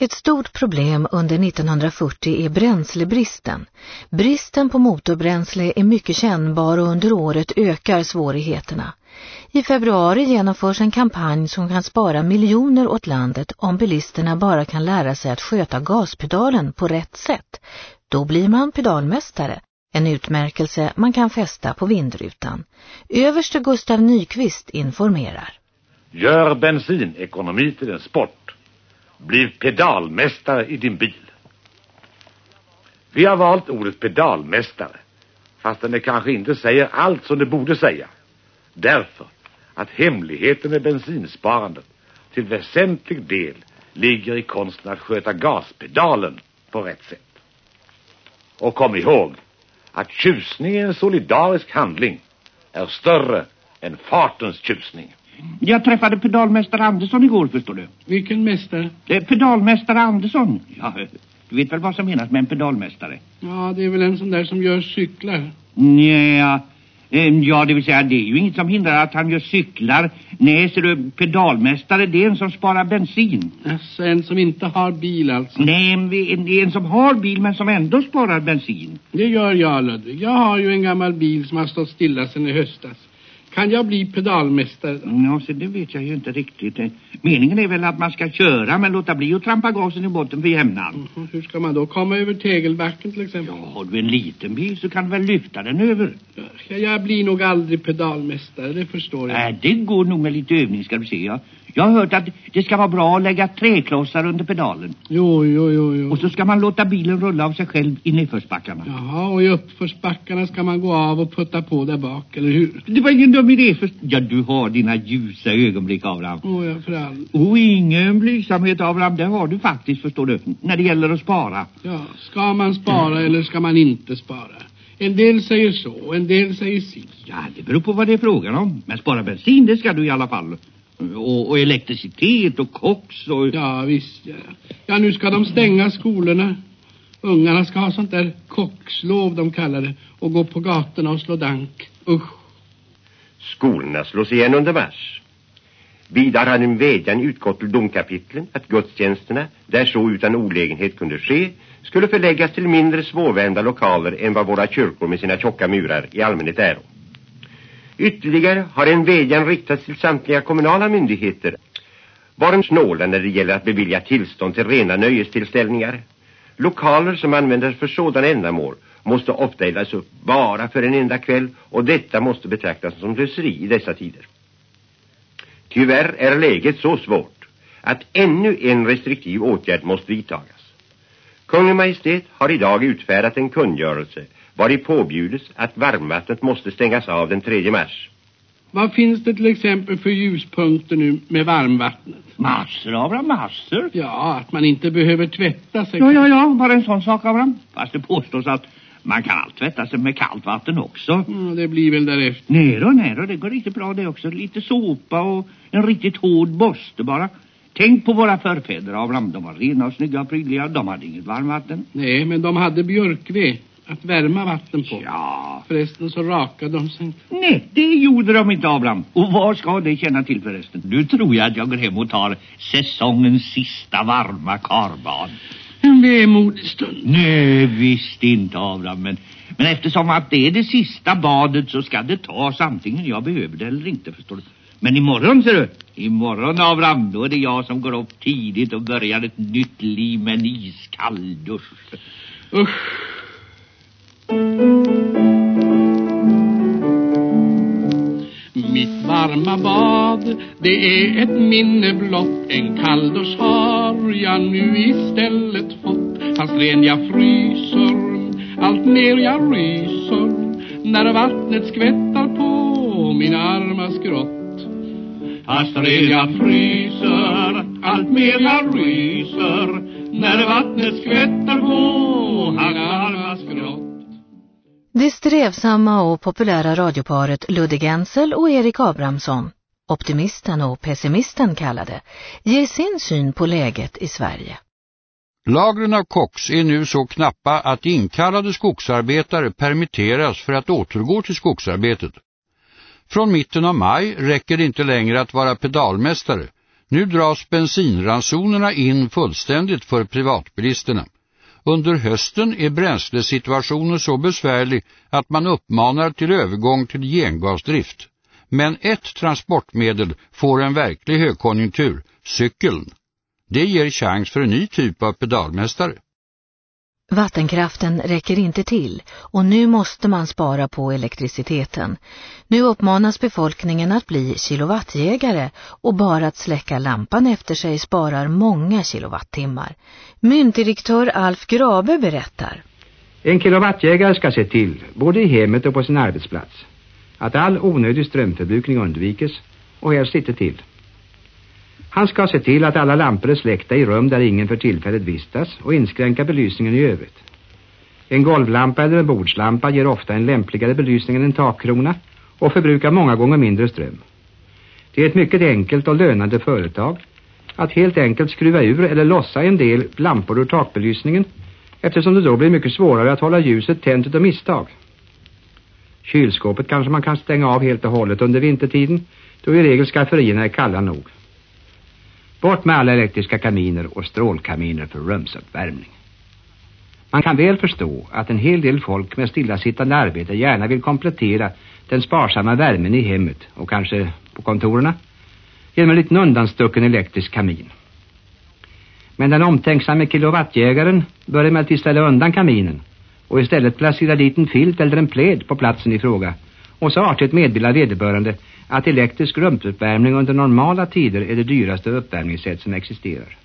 Ett stort problem under 1940 är bränslebristen. Bristen på motorbränsle är mycket kännbar och under året ökar svårigheterna. I februari genomförs en kampanj som kan spara miljoner åt landet om bilisterna bara kan lära sig att sköta gaspedalen på rätt sätt. Då blir man pedalmästare, en utmärkelse man kan fästa på vindrutan. Överste Gustav Nyqvist informerar. Gör bensinekonomi till en sport. Bliv pedalmästare i din bil. Vi har valt ordet pedalmästare, fastän det kanske inte säger allt som det borde säga. Därför att hemligheten med bensinsparandet till väsentlig del ligger i konsten att sköta gaspedalen på rätt sätt. Och kom ihåg att tjusning i en solidarisk handling är större än fartens tjusning. Jag träffade pedalmästare Andersson igår, förstår du. Vilken mästare? Eh, pedalmästare Andersson. Ja, du vet väl vad som menas med en pedalmästare? Ja, det är väl en sån där som gör cyklar. Nja, eh, ja det vill säga det är ju inget som hindrar att han gör cyklar. Nej, ser du, pedalmästare det är en som sparar bensin. Alltså, en som inte har bil alltså? Nej, en, en som har bil men som ändå sparar bensin. Det gör jag, Ludvig. Jag har ju en gammal bil som har stått stilla sedan i höstas. Kan jag bli pedalmästare? Ja, så det vet jag ju inte riktigt. Meningen är väl att man ska köra men låta bli att trampa gasen i botten för jämnan. Mm, hur ska man då komma över tegelbacken till exempel? Ja, har du en liten bil så kan du väl lyfta den över. Ja, jag blir nog aldrig pedalmästare, det förstår jag. Nej, det går nog med lite övning ska du se. Jag, jag har hört att det ska vara bra att lägga träklossar under pedalen. Jo, jo, jo, jo. Och så ska man låta bilen rulla av sig själv i nedförsbackarna. Jaha, och i uppförsbackarna ska man gå av och putta på där bak, eller hur? Det var ingen dum idé för... Ja, du har dina ljusa ögonblick, Abraham. Oh, ja, för all... Och ingen blygsamhet, Abraham, det har du faktiskt, förstår du, när det gäller att spara. Ja, ska man spara eller ska man inte spara? En del säger så, en del säger si. Ja, det beror på vad det är frågan om. Men spara bensin, det ska du i alla fall. Och, och elektricitet och koks och... Ja, visst. Ja. ja, nu ska de stänga skolorna. Ungarna ska ha sånt där kockslov, de kallar det. Och gå på gatorna och slå dank. Usch. Skolorna slås igen under mars. Vidare har en vädjan utgått till domkapitlen att gudstjänsterna, där så utan olägenhet kunde ske, skulle förläggas till mindre svårvända lokaler än vad våra kyrkor med sina tjocka murar i allmänhet är. Ytterligare har en vädjan riktats till samtliga kommunala myndigheter varit snåla när det gäller att bevilja tillstånd till rena nöjestillställningar. Lokaler som används för sådana ändamål måste ofta eldas upp bara för en enda kväll och detta måste betraktas som slöseri i dessa tider. Tyvärr är läget så svårt att ännu en restriktiv åtgärd måste vidtagas. Kungl. Majestät har idag utfärdat en kungörelse var påbjudes att varmvattnet måste stängas av den 3 mars. Vad finns det till exempel för ljuspunkter nu med varmvattnet? Massor, Abraham, massor. Ja, att man inte behöver tvätta sig. Ja, ja, ja, bara en sån sak, Abraham. Fast det påstås att man kan allt tvätta sig med kallt vatten också. Mm, det blir väl därefter. Nej då, nej då, det går riktigt bra det också. Lite såpa och en riktigt hård borste bara. Tänk på våra förfäder, Abraham. De var rena och snygga och prydliga. De hade inget varmvatten. Nej, men de hade björkved att värma vatten på. Ja. Förresten så rakade de sig. Nej, det gjorde de inte, Abraham. Och vad ska det känna till förresten? Nu tror jag att jag går hem och tar säsongens sista varma karbad. En vemodig stund. Nej, visst inte, Abraham. Men, men eftersom att det är det sista badet så ska det tas antingen jag behöver det eller inte, förstår du. Men imorgon, ser du. Imorgon, Abraham, då är det jag som går upp tidigt och börjar ett nytt liv med en iskall dusch. Usch. Varma bad, det är ett minne blott En kalldusch har jag nu istället fått. Fast ren jag fryser, allt mer jag ryser. När vattnet skvättar på min arma skrott Fast ren jag fryser, allt mer jag ryser. När vattnet skvättar på min arma skrott det strävsamma och populära radioparet Ludde Gensel och Erik Abrahamsson, optimisten och pessimisten kallade, ger sin syn på läget i Sverige. Lagren av koks är nu så knappa att inkallade skogsarbetare permitteras för att återgå till skogsarbetet. Från mitten av maj räcker det inte längre att vara pedalmästare. Nu dras bensinransonerna in fullständigt för privatbilisterna. Under hösten är bränslesituationen så besvärlig att man uppmanar till övergång till gengasdrift. Men ett transportmedel får en verklig högkonjunktur, cykeln. Det ger chans för en ny typ av pedalmästare. Vattenkraften räcker inte till och nu måste man spara på elektriciteten. Nu uppmanas befolkningen att bli kilowattjägare och bara att släcka lampan efter sig sparar många kilowattimmar. Myntdirektör Alf Grabe berättar. En kilowattjägare ska se till, både i hemmet och på sin arbetsplats, att all onödig strömförbrukning undvikes och helst lite till. Han ska se till att alla lampor är släckta i rum där ingen för tillfället vistas och inskränka belysningen i övrigt. En golvlampa eller en bordslampa ger ofta en lämpligare belysning än en takkrona och förbrukar många gånger mindre ström. Det är ett mycket enkelt och lönande företag att helt enkelt skruva ur eller lossa en del lampor ur takbelysningen eftersom det då blir mycket svårare att hålla ljuset tänt av misstag. Kylskåpet kanske man kan stänga av helt och hållet under vintertiden då i regel skafferierna är kalla nog. Bort med alla elektriska kaminer och strålkaminer för rumsuppvärmning. Man kan väl förstå att en hel del folk med stillasittande arbete gärna vill komplettera den sparsamma värmen i hemmet och kanske på kontorerna genom en liten undanstucken elektrisk kamin. Men den omtänksamme kilowattjägaren bör emellertid ställa undan kaminen och istället placera dit en filt eller en pläd på platsen i fråga och så artigt meddela vederbörande att elektrisk rumpuppvärmning under normala tider är det dyraste uppvärmningssätt som existerar.